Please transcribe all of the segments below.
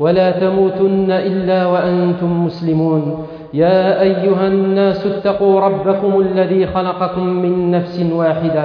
ولا تموتن إلا وأنتم مسلمون. يا أيها الناس اتقوا ربكم الذي خلقكم من نفس واحدة.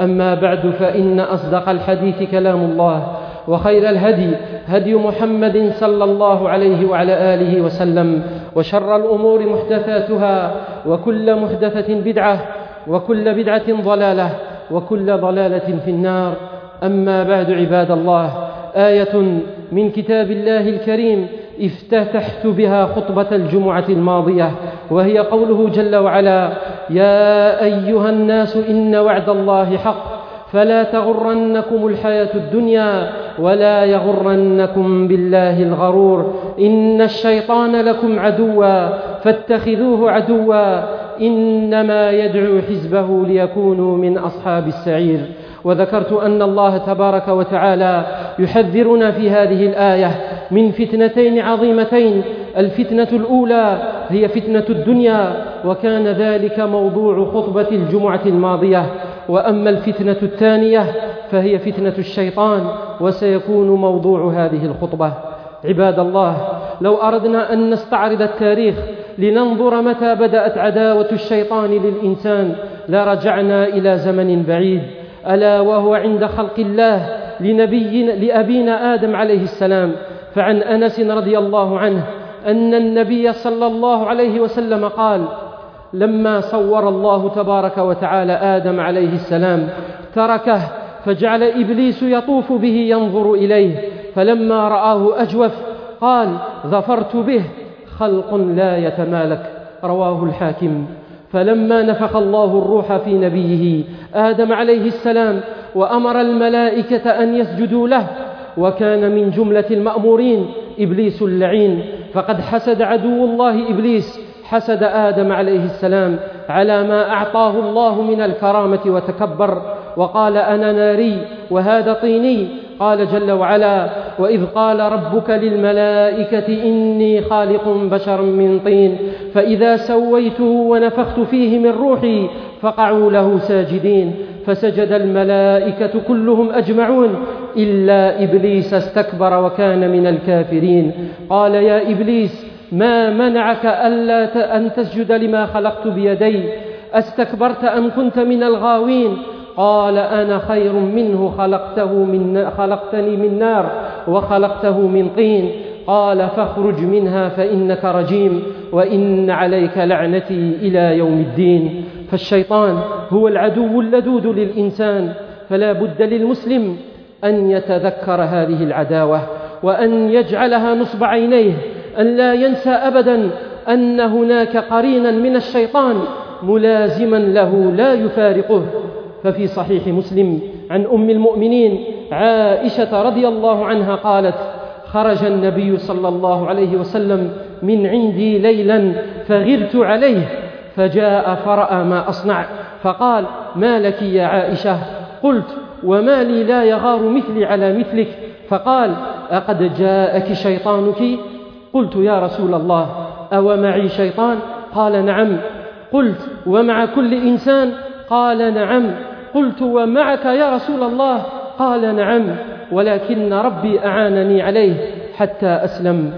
أما بعد فإن أصدق الحديث كلام الله وخير الهدي هدي محمد صلى الله عليه وعلى آله وسلم وشر الأمور محدثاتها وكل محدثة بدعة وكل بدعة ضلالة وكل ضلالة في النار. أما بعد عباد الله آية من كتاب الله الكريم افتتحت بها خطبة الجمعة الماضية وهي قوله جل وعلا يا أيها الناس إن وعد الله حق فلا تغرنكم الحياة الدنيا ولا يغرنكم بالله الغرور إن الشيطان لكم عدوا فاتخذوه عدوا إنما يدعو حزبه ليكونوا من أصحاب السعير. وذكرت أن الله تبارك وتعالى يحذرنا في هذه الآية من فتنتين عظيمتين. الفتنة الأولى هي فتنة الدنيا وكان ذلك موضوع خطبة الجمعة الماضية. وأما الفتنة الثانية فهي فتنة الشيطان وسيكون موضوع هذه الخطبة. عباد الله لو أردنا أن نستعرض التاريخ لننظر متى بدأت عداوة الشيطان للإنسان لرجعنا إلى زمن بعيد. ألا وهو عند خلق الله لأبينا آدم عليه السلام. فعن أنس رضي الله عنه أن النبي صلى الله عليه وسلم قال لما صور الله تبارك وتعالى آدم عليه السلام تركه فجعل إبليس يطوف به ينظر إليه. فلما رآه أجوف قال ظفرت به خلق لا يتمالك. رواه الحاكم. فلما نفخ الله الروح في نبيه آدم عليه السلام وأمر الملائكة أن يسجدوا له وكان من جملة المأمورين إبليس اللعين فقد حسد عدو الله إبليس حسد آدم عليه السلام على ما أعطاه الله من الكرامة وتكبر وقال أنا ناري وهذا طيني قال جل وعلا وإذ قال ربك للملائكة إني خالق بشرا من طين فإذا سويته ونفخت فيه من روحي فقعوا له ساجدين فسجد الملائكة كلهم أجمعون إلا إبليس استكبر وكان من الكافرين. قال يا إبليس ما منعك ألا أن تسجد لما خلقت بيدي؟ أستكبرت أم كنت من الغاوين؟ قال أنا خير منه خلقته من خلقتني من نار. وخلقته من طين. قال فاخرج منها فإنك رجيم وإن عليك لعنتي إلى يوم الدين. فالشيطان هو العدو اللدود للإنسان فلا بد للمسلم أن يتذكر هذه العداوة وأن يجعلها نصب عينيه أن لا ينسى أبدا أن هناك قرينا من الشيطان ملازما له لا يفارقه. ففي صحيح مسلم عن أم المؤمنين عائشة رضي الله عنها قالت خرج النبي صلى الله عليه وسلم من عندي ليلا فغرت عليه فجاء فرأى ما أصنع فقال ما لك يا عائشة؟ قلت وما لي لا يغار مثلي على مثلك. فقال أقد جاءك شيطانك؟ قلت يا رسول الله أو معي شيطان؟ قال نعم. قلت ومع كل إنسان؟ قال نعم. قلت ومعك يا رسول الله؟ قال نعم ولكن ربي أعانني عليه حتى أسلم.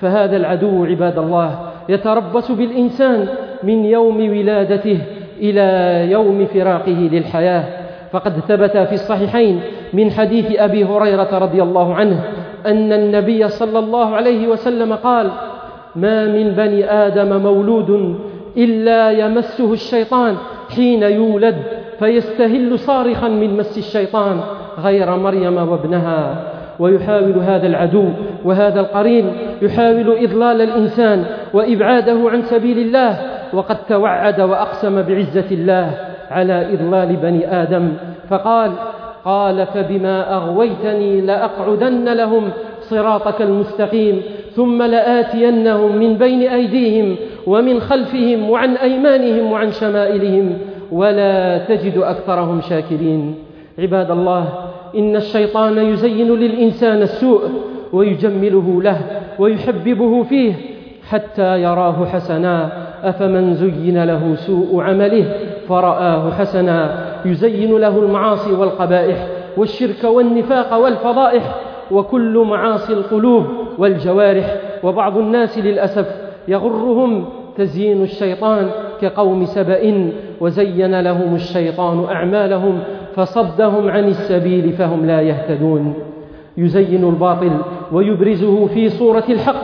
فهذا العدو عباد الله يتربص بالإنسان من يوم ولادته إلى يوم فراقه للحياة. فقد ثبت في الصحيحين من حديث أبي هريرة رضي الله عنه أن النبي صلى الله عليه وسلم قال ما من بني آدم مولود إلا يمسه الشيطان حين يولد فيستهل صارخا من مس الشيطان. غير مريم وابنها ويحاول هذا العدو وهذا القرين يحاول إضلال الإنسان وإبعاده عن سبيل الله وقد توعد وأقسم بعزة الله على إضلال بني آدم. فقال قال فبما أغويتني لأقعدن لهم صراطك المستقيم ثم لآتينهم من بين أيديهم ومن خلفهم وعن أيمانهم وعن شمائلهم ولا تجد أكثرهم شاكرين. عباد الله إن الشيطان يزين للإنسان السوء ويجمله له ويحببه فيه حتى يراه حسنا. أفمن زين له سوء عمله فرآه حسنا. يزين له المعاصي والقبائح والشرك والنفاق والفضائح وكل معاصي القلوب والجوارح. وبعض الناس للأسف يغرهم تزيين الشيطان كقوم سبأ وزين لهم الشيطان أعمالهم فصدهم عن السبيل فهم لا يهتدون. يزين الباطل ويبرزه في صورة الحق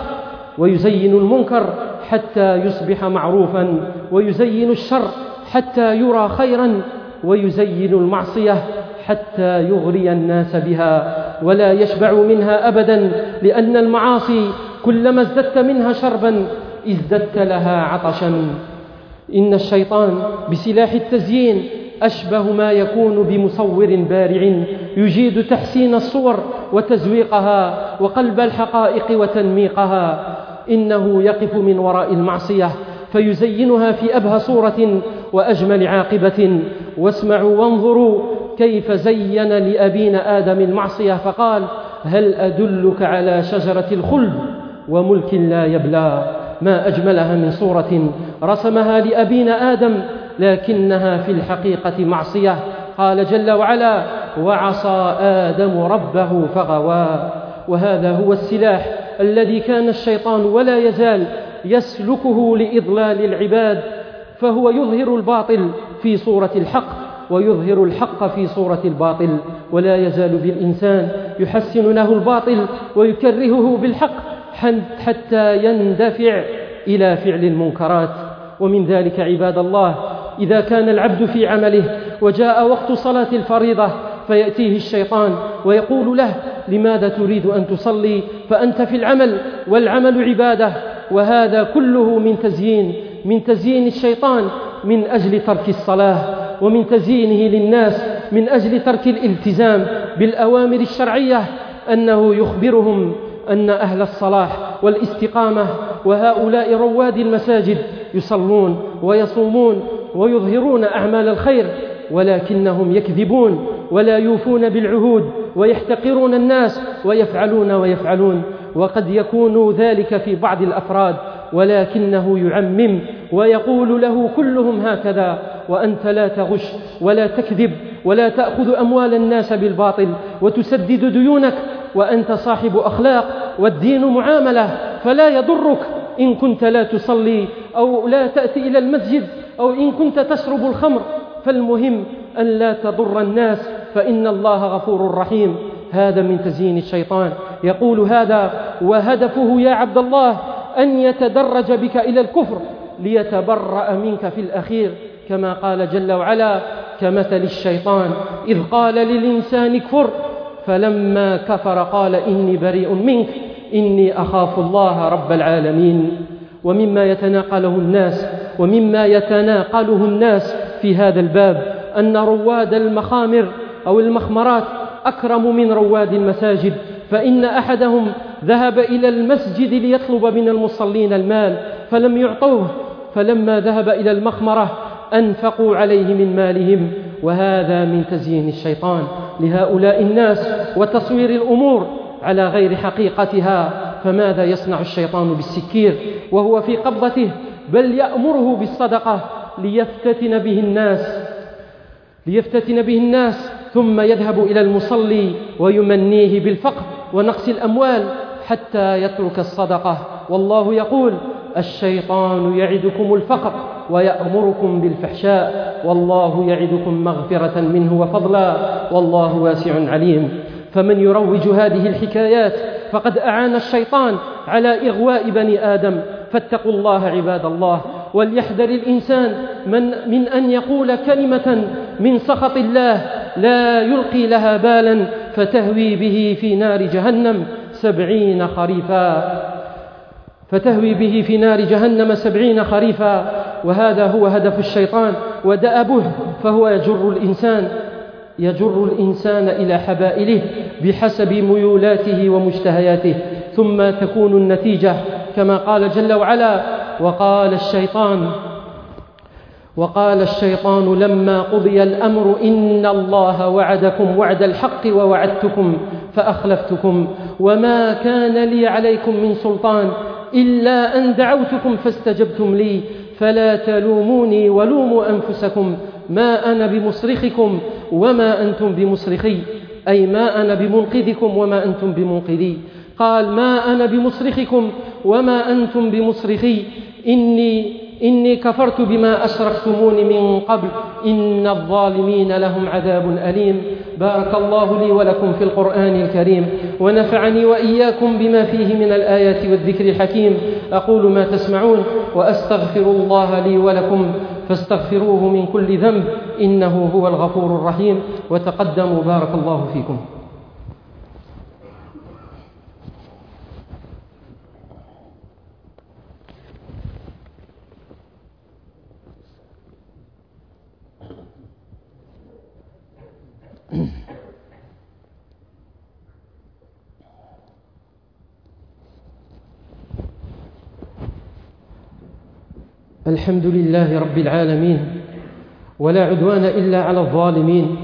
ويزين المنكر حتى يصبح معروفا ويزين الشر حتى يرى خيرا ويزين المعصية حتى يغري الناس بها. ولا يشبع منها أبدا لأن المعاصي كلما ازددت منها شربا ازددت لها عطشا. إن الشيطان بسلاح التزيين أشبه ما يكون بمصور بارع. يجيد تحسين الصور وتزويقها وقلب الحقائق وتنميقها. إنه يقف من وراء المعصية فيزينها في أبهى صورة وأجمل عاقبة. واسمعوا وانظروا كيف زين لأبينا آدم المعصية فقال هل أدلك على شجرة الخلد وملك لا يبلى؟ ما أجملها من صورة رسمها لأبينا آدم لكنها في الحقيقة معصية. قال جل وعلا وعصى آدم ربه فغوى وهذا هو السلاح الذي كان الشيطان ولا يزال يسلكه لإضلال العباد فهو يظهر الباطل في صورة الحق ويظهر الحق في صورة الباطل. ولا يزال بالإنسان يحسن له الباطل ويكرهه بالحق حتى يندفع إلى فعل المنكرات. ومن ذلك عباد الله إذا كان العبد في عمله وجاء وقت صلاة الفريضة فيأتيه الشيطان ويقول له لماذا تريد أن تصلي؟ فأنت في العمل والعمل عبادة وهذا كله من تزيين من تزيين الشيطان من أجل ترك الصلاة ومن تزيينه للناس من أجل ترك الالتزام بالأوامر الشرعية أنه يخبرهم أن أهل الصلاح والاستقامة وهؤلاء رواد المساجد يصلون ويصومون ويظهرون أعمال الخير ولكنهم يكذبون ولا يوفون بالعهود ويحتقرون الناس ويفعلون ويفعلون وقد يكون ذلك في بعض الأفراد ولكنه يعمم ويقول له كلهم هكذا وأنت لا تغش ولا تكذب ولا تأخذ أموال الناس بالباطل وتسدد ديونك وأنت صاحب أخلاق والدين معاملة فلا يضرك إن كنت لا تصلي أو لا تأتي إلى المسجد أو إن كنت تشرب الخمر فالمهم أن لا تضر الناس فإن الله غفور رحيم. هذا من تزيين الشيطان. يقول هذا وهدفه يا عبد الله أن يتدرج بك إلى الكفر ليتبرأ منك في الأخير كما قال جل وعلا كمثل الشيطان إذ قال للإنسان كفر فلما كفر قال إني بريء منك إني أخاف الله رب العالمين. ومما يتناقله الناس ومما يتناقله الناس في هذا الباب أن رواد المخامر أو المخمرات أكرم من رواد المساجد فإن أحدهم ذهب إلى المسجد ليطلب من المصلين المال فلم يعطوه فلما ذهب إلى المخمرة أنفقوا عليه من مالهم. وهذا من تزيين الشيطان لهؤلاء الناس وتصوير الأمور على غير حقيقتها فماذا يصنع الشيطان بالسكير؟ وهو في قبضته بل يأمره بالصدقة ليفتتن به الناس ليفتتن به الناس ثم يذهب إلى المصلي ويمنيه بالفقر ونقص الأموال حتى يترك الصدقة. والله يقول الشيطان يعدكم الفقر ويأمركم بالفحشاء والله يعدكم مغفرة منه وفضلا والله واسع عليم. فمن يروج هذه الحكايات فقد أعان الشيطان على إغواء بني آدم. فاتقوا الله عباد الله وليحذر الإنسان من, من أن يقول كلمة من سخط الله لا يلقي لها بالا فتهوي به في نار جهنم سبعين خريفا فتهوي به في نار جهنم سبعين خريفا وهذا هو هدف الشيطان ودأبه فهو يجر الإنسان يجر الإنسان إلى حبائله بحسب ميولاته ومشتهياته ثم تكون النتيجة كما قال جل وعلا وقال الشيطان وقال الشيطان لما قضي الأمر إن الله وعدكم وعد الحق ووعدتكم فأخلفتكم وما كان لي عليكم من سلطان إلا أن دعوتكم فاستجبتم لي فلا تلوموني ولوموا أنفسكم ما أنا بمصرخكم وما أنتم بمصرخي أي ما أنا بمنقذكم وما أنتم بمنقذي. قال ما أنا بمصرخكم وما أنتم بمصرخي. إني إني كفرت بما أشركتمون من قبل. إن الظالمين لهم عذاب أليم. بارك الله لي ولكم في القرآن الكريم. ونفعني وإياكم بما فيه من الآيات والذكر الحكيم. أقول ما تسمعون وأستغفر الله لي ولكم. فاستغفروه من كل ذنب. إنه هو الغفور الرحيم. وتقدموا. بارك الله فيكم. الحمد لله رب العالمين ولا عدوان إلا على الظالمين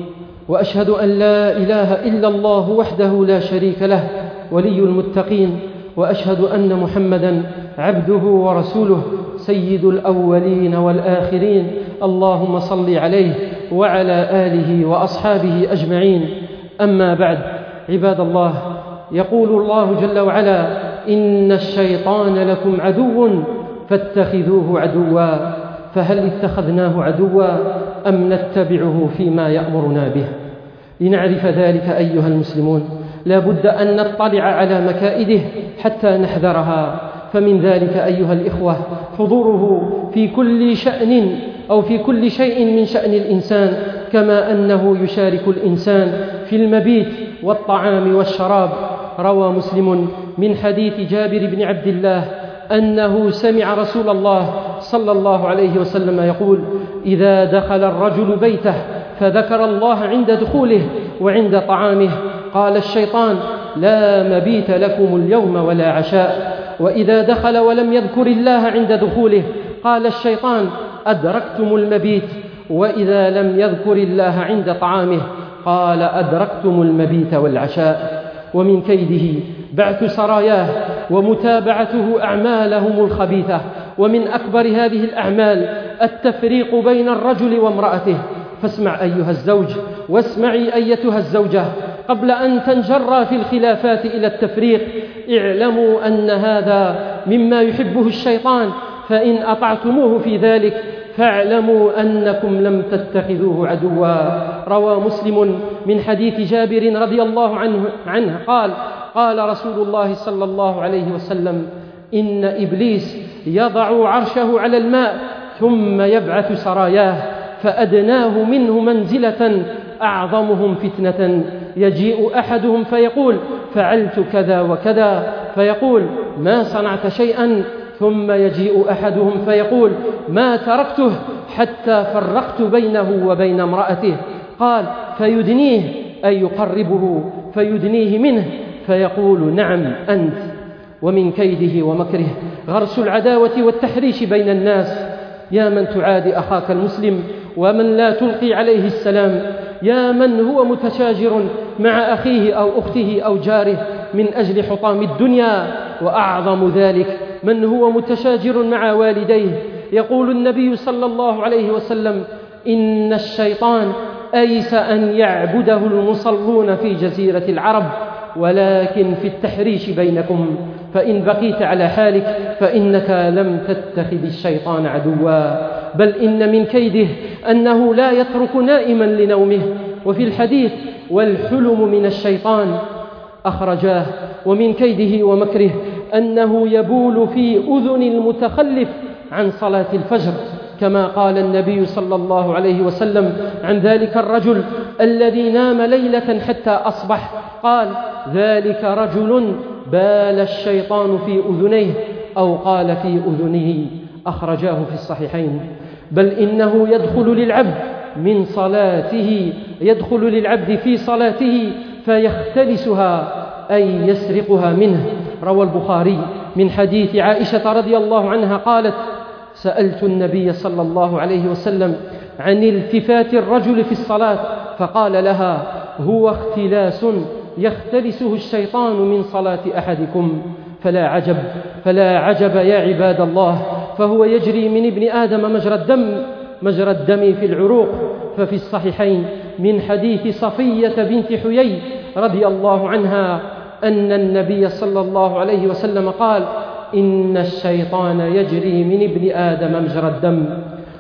وأشهد أن لا إله إلا الله وحده لا شريك له ولي المتقين وأشهد أن محمدا عبده ورسوله سيد الأولين والآخرين اللهم صل عليه وعلى آله وأصحابه أجمعين. أما بعد عباد الله يقول الله جل وعلا إن الشيطان لكم عدو فاتخذوه عدوا. فهل اتخذناه عدوا أم نتبعه فيما يأمرنا به؟ لنعرف ذلك أيها المسلمون. لا بد أن نطلع على مكائده حتى نحذرها. فمن ذلك أيها الإخوة حضوره في كل شأن أو في كل شيء من شأن الإنسان كما أنه يشارك الإنسان في المبيت والطعام والشراب. روى مسلم من حديث جابر بن عبد الله أنه سمع رسول الله صلى الله عليه وسلم يقول إذا دخل الرجل بيته فذكر الله عند دخوله وعند طعامه. قال الشيطان لا مبيت لكم اليوم ولا عشاء. وإذا دخل ولم يذكر الله عند دخوله قال الشيطان أدركتم المبيت وإذا لم يذكر الله عند طعامه قال أدركتم المبيت والعشاء ومن كيده بعث سراياه ومتابعته أعمالهم الخبيثة ومن أكبر هذه الأعمال التفريق بين الرجل وامرأته فاسمع أيها الزوج واسمعي أيتها الزوجة قبل أن تنجر في الخلافات إلى التفريق اعلموا أن هذا مما يحبه الشيطان فإن أطعتموه في ذلك فاعلموا أنكم لم تتخذوه عدوا. روى مسلم من حديث جابر رضي الله عنه, عنه. قال قال رسول الله صلى الله عليه وسلم إن إبليس يضع عرشه على الماء ثم يبعث سراياه فأدناه منه منزلة أعظمهم فتنة. يجيء أحدهم فيقول فعلت كذا وكذا. فيقول ما صنعت شيئا؟ ثم يجيء أحدهم فيقول ما تركته حتى فرقت بينه وبين امرأته؟ قال فيدنيه أي يقربه فيدنيه منه. فيقول نعم أنت ومن كيده ومكره. غرس العداوة والتحريش بين الناس. يا من تعادي أخاك المسلم ومن لا تلقي عليه السلام. يا من هو متشاجر مع أخيه أو أخته أو جاره من أجل حطام الدنيا وأعظم ذلك من هو متشاجر مع والديه. يقول النبي صلى الله عليه وسلم إن الشيطان أيس أن يعبده المصلون في جزيرة العرب ولكن في التحريش بينكم. فإن بقيت على حالك فإنك لم تتخذ الشيطان عدوا. بل إن من كيده أنه لا يترك نائما لنومه. وفي الحديث والحلم من الشيطان أخرجاه ومن كيده ومكره. أنه يبول في أذن المتخلف عن صلاة الفجر كما قال النبي صلى الله عليه وسلم عن ذلك الرجل الذي نام ليلة حتى أصبح قال ذلك رجل بال الشيطان في أذنيه أو قال في أذنه. أخرجاه في الصحيحين. بل إنه يدخل للعبد من صلاته يدخل للعبد في صلاته فيختلسها أي يسرقها منه. روى البخاري من حديث عائشة رضي الله عنها قالت سألت النبي صلى الله عليه وسلم عن التفات الرجل في الصلاة فقال لها هو اختلاس يختلسه الشيطان من صلاة أحدكم فلا عجب فلا عجب يا عباد الله فهو يجري من ابن آدم مجرى الدم مجرى الدم في العروق ففي الصحيحين من حديث صفية بنت حيي رضي الله عنها أن النبي صلى الله عليه وسلم قال إن الشيطان يجري من ابن آدم مجرى الدم.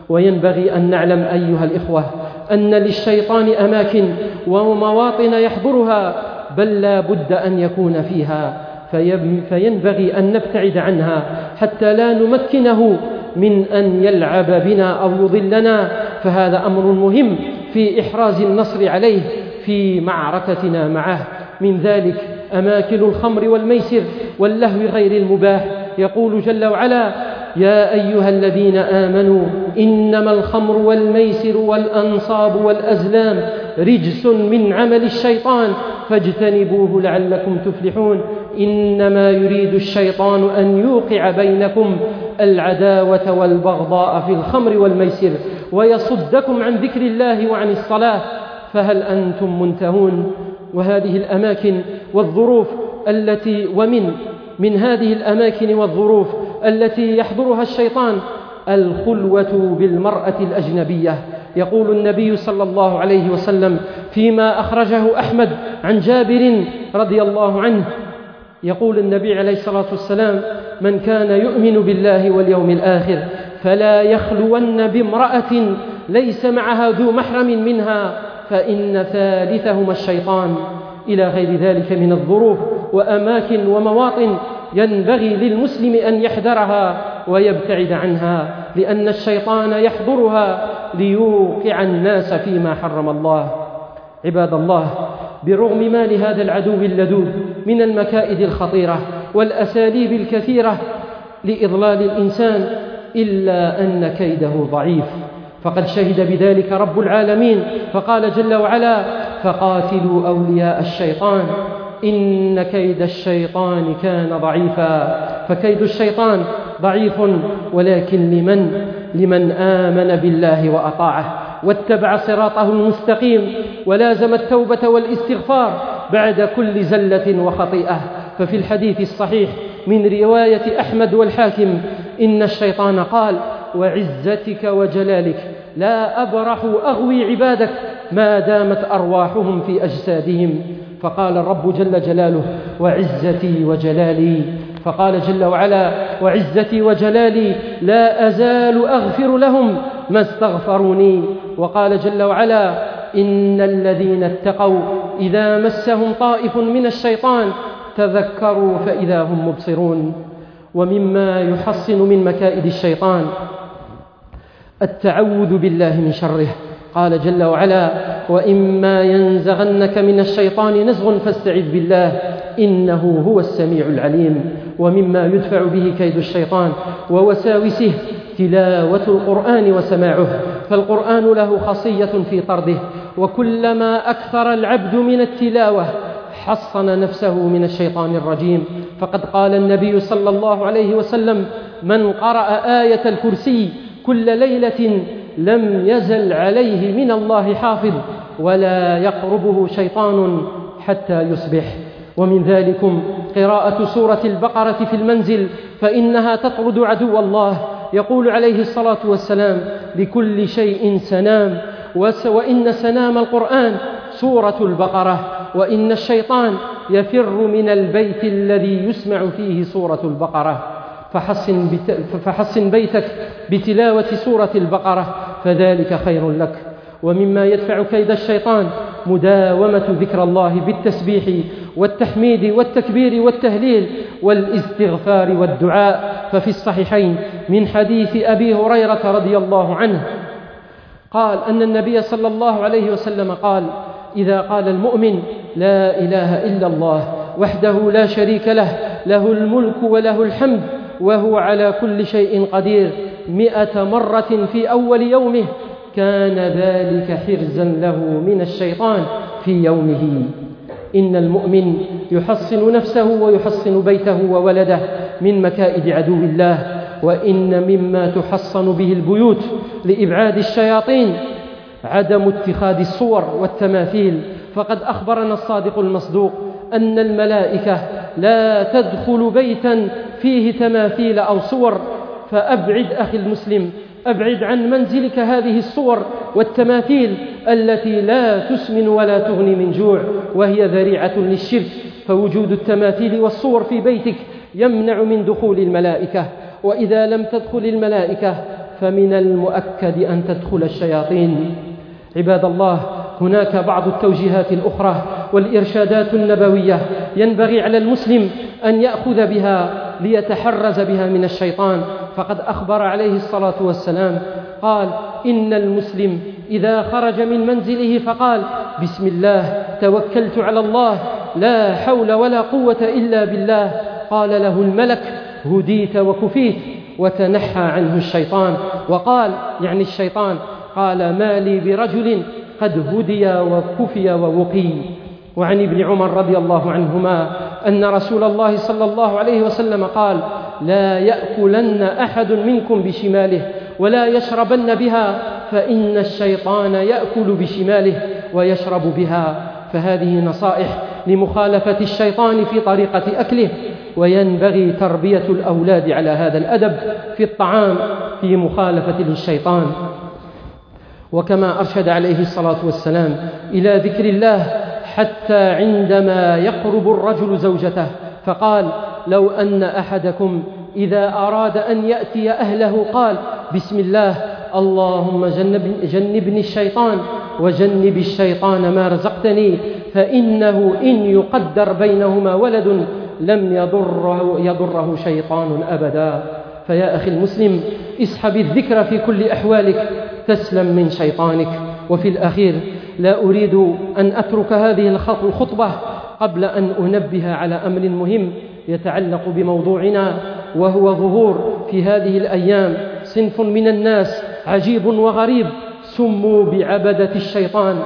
وينبغي أن نعلم أيها الإخوة أن للشيطان أماكن ومواطن يحضرها بل لا بد أن يكون فيها. فينبغي أن نبتعد عنها حتى لا نمكنه من أن يلعب بنا أو يضلنا. فهذا أمر مهم في إحراز النصر عليه في معركتنا معه. من ذلك أماكن الخمر والميسر واللهو غير المباح. يقول جل وعلا يا أيها الذين آمنوا إنما الخمر والميسر والأنصاب والأزلام رجس من عمل الشيطان فاجتنبوه لعلكم تفلحون. إنما يريد الشيطان أن يوقع بينكم العداوة والبغضاء في الخمر والميسر ويصدكم عن ذكر الله وعن الصلاة. فهل أنتم منتهون؟ وهذه الأماكن والظروف التي ومن من هذه الأماكن والظروف التي يحضرها الشيطان الخلوة بالمرأة الأجنبية. يقول النبي صلى الله عليه وسلم فيما أخرجه أحمد عن جابر رضي الله عنه يقول النبي عليه الصلاة والسلام من كان يؤمن بالله واليوم الآخر فلا يخلون بامرأة ليس معها ذو محرم منها فإن ثالثهما الشيطان إلى غير ذلك من الظروف وأماكن ومواطن ينبغي للمسلم أن يحذرها ويبتعد عنها لأن الشيطان يحضرها ليوقع الناس فيما حرم الله. عباد الله برغم ما لهذا العدو اللدود من المكائد الخطيرة والأساليب الكثيرة لإضلال الإنسان إلا أن كيده ضعيف. فقد شهد بذلك رب العالمين. فقال جل وعلا فقاتلوا أولياء الشيطان إن كيد الشيطان كان ضعيفا. فكيد الشيطان ضعيف ولكن لمن؟ لمن آمن بالله وأطاعه واتبع صراطه المستقيم ولازم التوبة والاستغفار بعد كل زلة وخطيئة. ففي الحديث الصحيح من رواية أحمد والحاكم إن الشيطان قال وعزتك وجلالك. لا أبرح أغوي عبادك. ما دامت أرواحهم في أجسادهم. فقال الرب جل جلاله وعزتي وجلالي. فقال جل وعلا وعزتي وجلالي لا أزال أغفر لهم ما استغفروني. وقال جل وعلا إن الذين اتقوا إذا مسهم طائف من الشيطان تذكروا فإذا هم مبصرون. ومما يحصن من مكائد الشيطان. التعوذ بالله من شره. قال جل وعلا وإما ينزغنك من الشيطان نزغ فاستعذ بالله إنه هو السميع العليم. ومما يدفع به كيد الشيطان ووساوسه تلاوة القرآن وسماعه. فالقرآن له خاصية في طرده. وكلما أكثر العبد من التلاوة حصن نفسه من الشيطان الرجيم. فقد قال النبي صلى الله عليه وسلم من قرأ آية الكرسي كل ليلة لم يزل عليه من الله حافظ ولا يقربه شيطان حتى يصبح. ومن ذلكم قراءة سورة البقرة في المنزل فإنها تطرد عدو الله. يقول عليه الصلاة والسلام لكل شيء سنام. وإن سنام القرآن سورة البقرة. وإن الشيطان يفر من البيت الذي يسمع فيه سورة البقرة. فحصن, فحصن بيتك بتلاوة سورة البقرة فذلك خير لك. ومما يدفع كيد الشيطان مداومة ذكر الله بالتسبيح والتحميد والتكبير والتهليل والاستغفار والدعاء. ففي الصحيحين من حديث أبي هريرة رضي الله عنه قال أن النبي صلى الله عليه وسلم قال إذا قال المؤمن لا إله إلا الله وحده لا شريك له له الملك وله الحمد وهو على كل شيء قدير. مئة مرة في أول يومه كان ذلك حرزا له من الشيطان في يومه. إن المؤمن يحصن نفسه ويحصن بيته وولده من مكائد عدو الله وإن مما تحصن به البيوت لإبعاد الشياطين عدم اتخاذ الصور والتماثيل فقد أخبرنا الصادق المصدوق أن الملائكة لا تدخل بيتا فيه تماثيل أو صور فأبعد أخي المسلم أبعد عن منزلك هذه الصور والتماثيل التي لا تسمن ولا تغني من جوع وهي ذريعة للشرك فوجود التماثيل والصور في بيتك يمنع من دخول الملائكة وإذا لم تدخل الملائكة فمن المؤكد أن تدخل الشياطين. عباد الله هناك بعض التوجيهات الأخرى والإرشادات النبوية ينبغي على المسلم أن يأخذ بها ليتحرز بها من الشيطان. فقد أخبر عليه الصلاة والسلام قال إن المسلم إذا خرج من منزله فقال بسم الله توكلت على الله لا حول ولا قوة إلا بالله. قال له الملك هديت وكفيت وتنحى عنه الشيطان. وقال يعني الشيطان؟ قال ما لي برجل قد هدي وكفي ووقي. وعن ابن عمر رضي الله عنهما أن رسول الله صلى الله عليه وسلم قال لا يأكلن أحد منكم بشماله ولا يشربن بها فإن الشيطان يأكل بشماله ويشرب بها. فهذه نصائح لمخالفة الشيطان في طريقة أكله. وينبغي تربية الأولاد على هذا الأدب في الطعام في مخالفة للشيطان. وكما أرشد عليه الصلاة والسلام إلى ذكر الله حتى عندما يقرب الرجل زوجته فقال لو أن أحدكم إذا أراد أن يأتي أهله قال بسم الله اللهم جنب جنبني الشيطان وجنب الشيطان ما رزقتني فإنه إن يقدر بينهما ولد لم يضره, يضره شيطان أبدا فيا أخي المسلم اسحب الذكر في كل أحوالك تسلم من شيطانك. وفي الأخير لا أريد أن أترك هذه الخطبة قبل أن أنبه على أمر مهم يتعلق بموضوعنا وهو ظهور في هذه الأيام صنف من الناس عجيب وغريب سموا بعبدة الشيطان.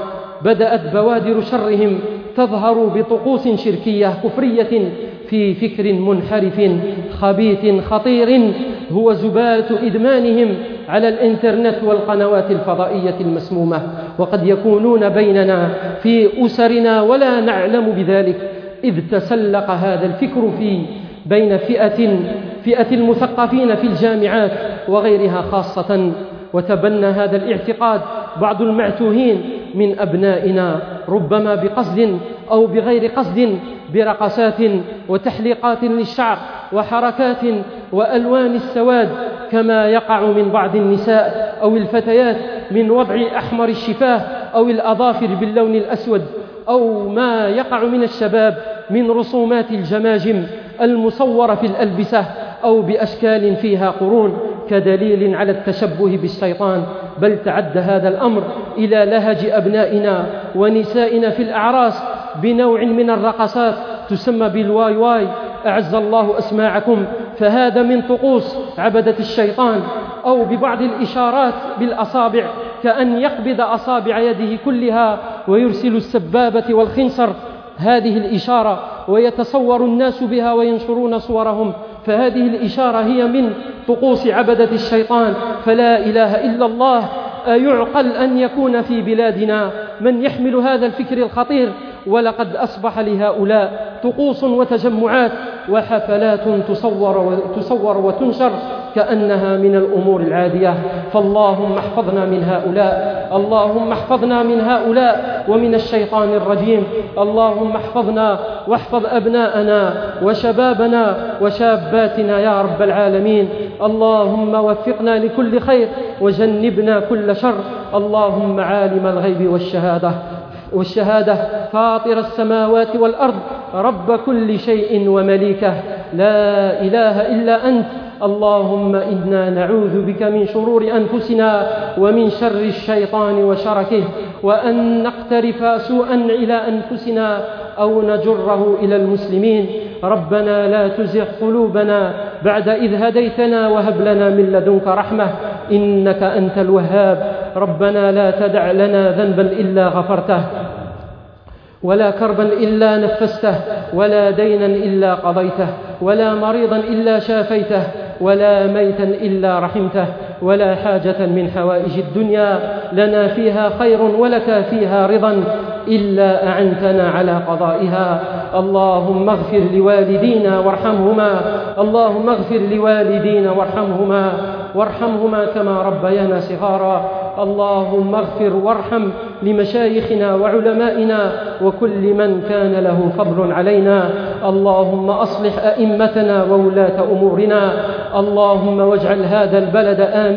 بدأت بوادر شرهم تظهر بطقوس شركية كفرية في فكر منحرف خبيث خطير. هو زبالة إدمانهم على الإنترنت والقنوات الفضائية المسمومة وقد يكونون بيننا في أسرنا ولا نعلم بذلك إذ تسلق هذا الفكر في بين فئة فئة المثقفين في الجامعات وغيرها خاصة وتبنى هذا الاعتقاد بعض المعتوهين من أبنائنا ربما بقصد أو بغير قصد برقصات وتحليقات للشعر وحركات وألوان السواد كما يقع من بعض النساء أو الفتيات من وضع أحمر الشفاه أو الأظافر باللون الأسود أو ما يقع من الشباب من رسومات الجماجم المصورة في الألبسة. أو بأشكال فيها قرون كدليل على التشبه بالشيطان بل تعد هذا الأمر إلى لهج أبنائنا ونسائنا في الأعراس بنوع من الرقصات تسمى بالواي واي أعز الله أسماعكم فهذا من طقوس عبدة الشيطان أو ببعض الإشارات بالأصابع كأن يقبض أصابع يده كلها ويرسل السبابة والخنصر. هذه الإشارة ويتصور الناس بها وينشرون صورهم. فهذه الإشارة هي من طقوس عبدة الشيطان فلا إله إلا الله أيعقل أن يكون في بلادنا؟ من يحمل هذا الفكر الخطير؟ ولقد أصبح لهؤلاء طقوس وتجمعات وحفلات تصور, تصور وتنشر كأنها من الأمور العادية. فاللهم احفظنا من هؤلاء اللهم احفظنا من هؤلاء ومن الشيطان الرجيم. اللهم احفظنا واحفظ أبناءنا وشبابنا وشاباتنا يا رب العالمين. اللهم وفقنا لكل خير وجنبنا كل شر. اللهم عالم الغيب والشهادة. والشهادة فاطر السماوات والأرض رب كل شيء ومليكه. لا إله إلا أنت. اللهم إنا نعوذ بك من شرور أنفسنا ومن شر الشيطان وشركه وأن نقترف سوءا إلى أنفسنا أو نجره إلى المسلمين. ربنا لا تزغ قلوبنا بعد إذ هديتنا وهب لنا من لدنك رحمة إنك أنت الوهاب. ربنا لا تدع لنا ذنبا إلا غفرته ولا كربا إلا نفسته ولا دينا إلا قضيته ولا مريضا إلا شافيته ولا ميتا إلا رحمته. ولا حاجة من حوائج الدنيا لنا فيها خير ولك فيها رضا إلا أعنتنا على قضائها. اللهم اغفر لوالدينا وارحمهما. اللهم اغفر لوالدينا وارحمهما. وارحمهما كما ربيانا صغارا. اللهم اغفر وارحم لمشايخنا وعلمائنا وكل من كان له فضل علينا. اللهم أصلح أئمتنا وولاة أمورنا. اللهم واجعل هذا البلد آمنا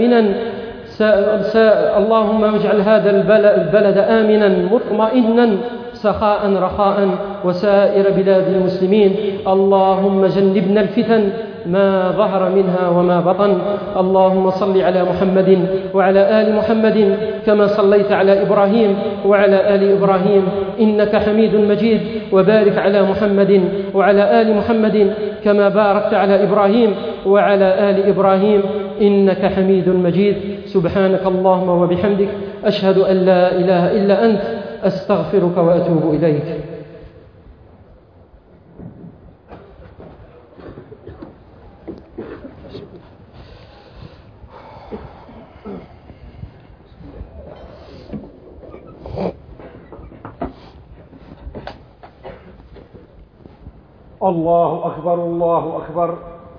اللهم اجعل هذا البلد آمنا مطمئنا سخاء رخاء وسائر بلاد المسلمين. اللهم جنبنا الفتن ما ظهر منها وما بطن. اللهم صل على محمد وعلى آل محمد كما صليت على إبراهيم وعلى آل إبراهيم. إنك حميد مجيد. وبارك على محمد وعلى آل محمد كما باركت على إبراهيم وعلى آل إبراهيم. إنك حميد مجيد. سبحانك اللهم وبحمدك أشهد أن لا إله إلا أنت أستغفرك وأتوب إليك. الله أكبر الله أكبر.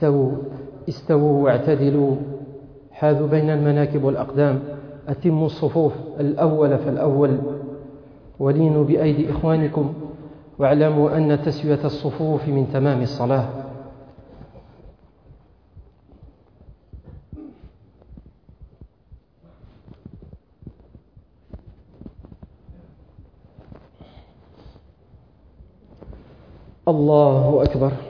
استووا استووا واعتدلوا. حاذوا بين المناكب والأقدام. أتموا الصفوف الأول فالأول. ولينوا بأيدي إخوانكم واعلموا أن تسوية الصفوف من تمام الصلاة. الله أكبر.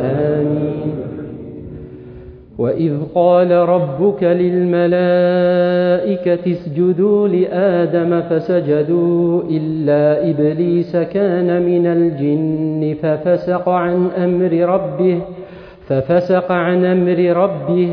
آمين. وإذ قال ربك للملائكة اسجدوا لآدم فسجدوا إلا إبليس كان من الجن ففسق عن أمر ربه ففسق عن أمر ربه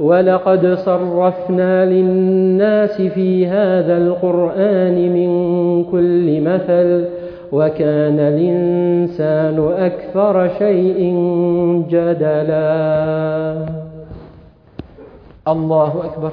ولقد صرفنا للناس في هذا القرآن من كل مثل وكان الإنسان أكثر شيء جدلا. الله أكبر.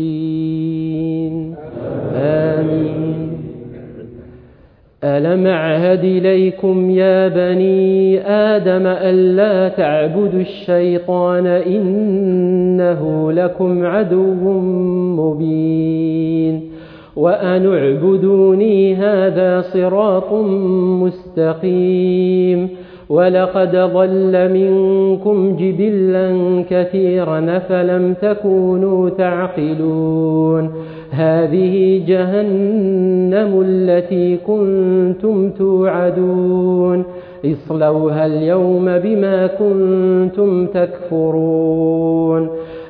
ألم أعهد إليكم يا بني آدم ألا تعبدوا الشيطان إنه لكم عدو مبين وأن اعبدوني هذا صراط مستقيم. ولقد ضل منكم جبلا كثيرا فلم تكونوا تعقلون. هذه جهنم التي كنتم توعدون. اصلوها اليوم بما كنتم تكفرون.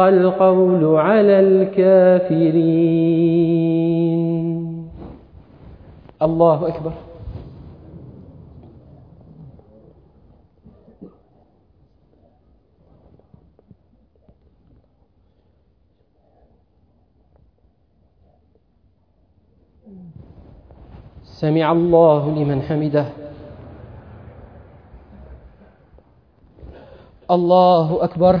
القول على الكافرين. الله أكبر. سمع الله لمن حمده. الله أكبر.